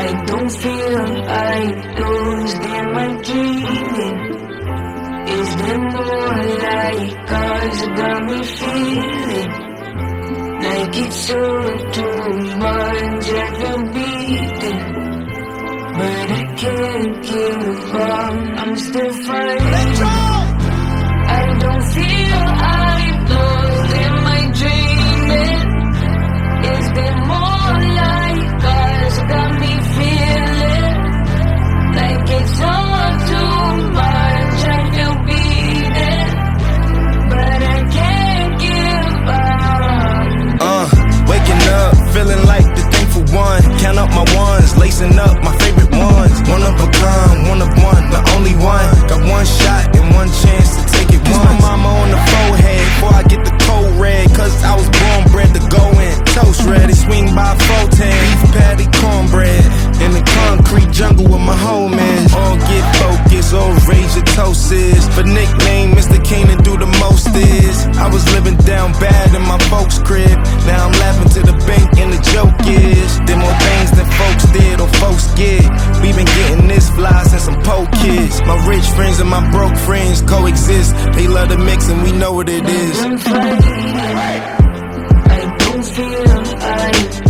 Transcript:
I don't feel I lose them my dreaming. More like ours got me feeling like it's all too much at the beating. But I can't give up. I'm still fighting. Feeling like the thankful one. Count up my ones, lacing up my favorite ones. One of a kind, one of one, the only one. Got one shot and one chance to take it once. my mama on the forehead before I get the cold red. Cause I was born bred to go in. Toast ready, swing by 410. Beef patty, cornbread. In the concrete jungle with my homies. All get focused, all rage your nickname, Mr. Keenan do the most is. I was living down bad in my folks' crib. Now I'm laughing to the bank and the joke is. Did more things than folks did or folks get. We been getting this fly since some poke kids. My rich friends and my broke friends coexist. They love the mix and we know what it is. I don't feel